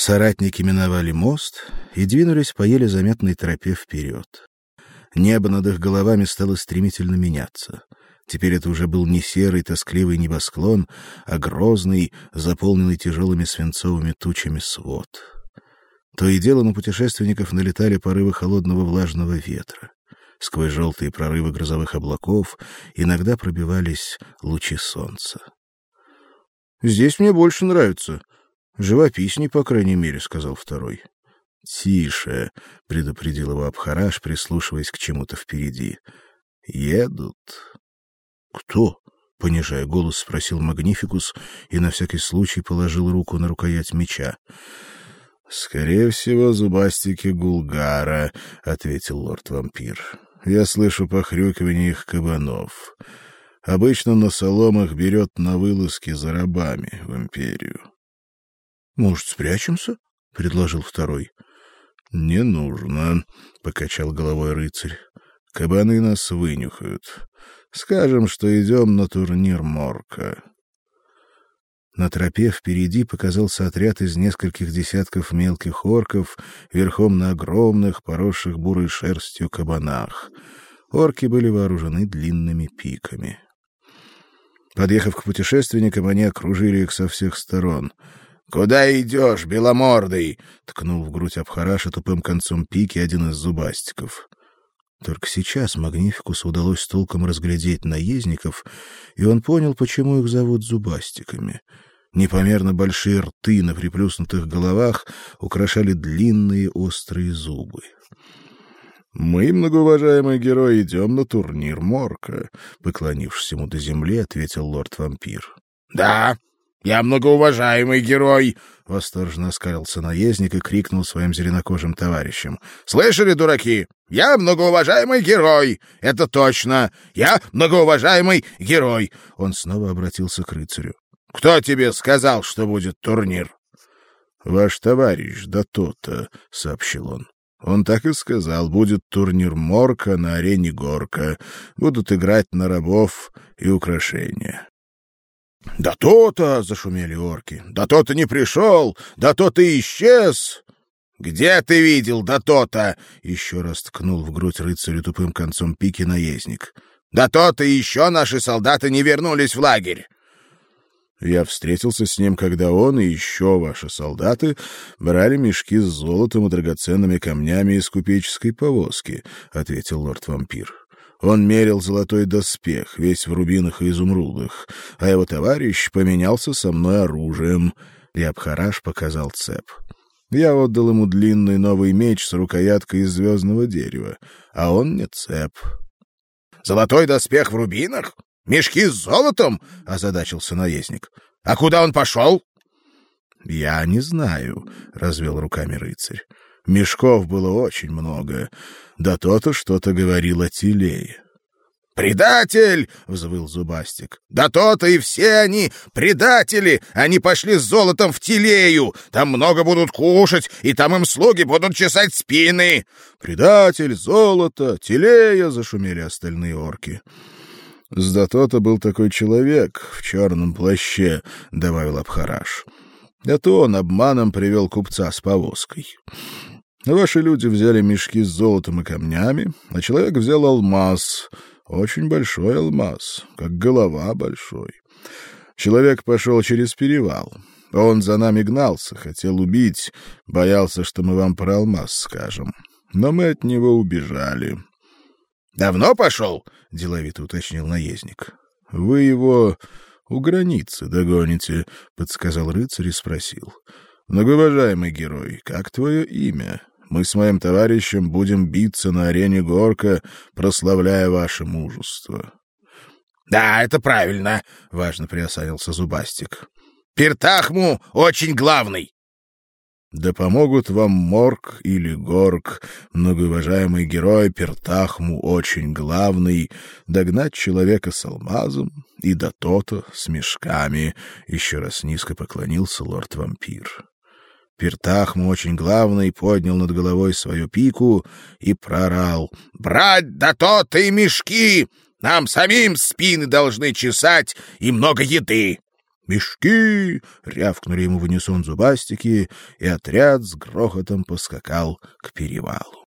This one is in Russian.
Соратники миновали мост и двинулись по еле заметной тропе вперед. Небо над их головами стало стремительно меняться. Теперь это уже был не серый тоскливый небосклон, а грозный, заполненный тяжелыми свинцовыми тучами свод. То и дело на путешественников налетали порывы холодного влажного ветра. Сквозь желтые прорывы грозовых облаков иногда пробивались лучи солнца. Здесь мне больше нравится. Живописней, по крайней мере, сказал второй. Тише, предупредил его Абхараш, прислушиваясь к чему-то впереди. Едут. Кто? понижая голос, спросил Магнификус и на всякий случай положил руку на рукоять меча. Скорее всего, зубастики Гулгара, ответил лорд-вампир. Я слышу похрюкивание их кабанов. Обычно на соломах берет на вылазки за рабами в империю. Может, спрячемся? предложил второй. Не нужно, покачал головой рыцарь. Кабаны нас вынюхают. Скажем, что идем на турнир Морка. На тропе впереди показался отряд из нескольких десятков мелких орков верхом на огромных, поросших бурой шерстью кабанах. Орки были вооружены длинными пиками. Подъехав к путешественникам, они окружили их со всех сторон. «Куда идешь, беломордый?» — ткнул в грудь Абхараша тупым концом пики один из зубастиков. Только сейчас Магнификусу удалось толком разглядеть наездников, и он понял, почему их зовут зубастиками — Непомерно большие рты на приплюснутых головах украшали длинные острые зубы. Мы, многоуважаемый герой, идем на турнир Морка, поклонившись ему до земли, ответил лорд-вампир. Да, я многоуважаемый герой, восторженно оскалился наездник и крикнул своим зеленокожим товарищам: "Слышали, дураки? Я многоуважаемый герой. Это точно. Я многоуважаемый герой". Он снова обратился к рыцарю. Кто тебе сказал, что будет турнир? Ваш товарищ, да то-то, сообщил он. Он так и сказал, будет турнир Морка на арене Горка, будут играть на рабов и украшения. Да то-то, зашумели орки. Да то-то не пришел, да то-то исчез. Где ты видел да то-то? Еще раз ткнул в грудь рыцарю тупым концом пики наездник. Да то-то еще наши солдаты не вернулись в лагерь. Я встретился с ним, когда он и еще ваши солдаты брали мешки с золотом и драгоценными камнями из купеческой повозки, ответил лорд-вампир. Он мерил золотой доспех, весь в рубинах и изумрудах, а его товарищ поменялся со мной оружием. И показал цеп. Я отдал ему длинный новый меч с рукояткой из звездного дерева, а он не цеп. Золотой доспех в рубинах? Мешки с золотом? — озадачился наездник. — А куда он пошел? — Я не знаю, — развел руками рыцарь. Мешков было очень много. Да то-то что-то говорил о Тилее. «Предатель!» — взвыл Зубастик. «Да то-то и все они предатели! Они пошли с золотом в Тилею! Там много будут кушать, и там им слуги будут чесать спины!» «Предатель, золото, Тилея!» — зашумели остальные орки. С Датота был такой человек в черном плаще, — добавил Абхараш. Это он обманом привел купца с повозкой. Ваши люди взяли мешки с золотом и камнями, а человек взял алмаз, очень большой алмаз, как голова большой. Человек пошел через перевал. Он за нами гнался, хотел убить, боялся, что мы вам про алмаз скажем. Но мы от него убежали. Давно пошел? — деловито уточнил наездник. — Вы его у границы догоните, — подсказал рыцарь и спросил. — Многоуважаемый герой, как твое имя? Мы с моим товарищем будем биться на арене Горка, прославляя ваше мужество. — Да, это правильно, — важно приосанился Зубастик. — Пертахму очень главный. Да помогут вам Морг или Горг, многоуважаемый герой Пертахму, очень главный, догнать человека с алмазом и до то-то с мешками. Еще раз низко поклонился лорд-вампир. Пертахму, очень главный, поднял над головой свою пику и прорал. «Брать да то-то и мешки! Нам самим спины должны чесать и много еды!» Мешки! рявкнули ему в унисон зубастики, и отряд с грохотом поскакал к перевалу.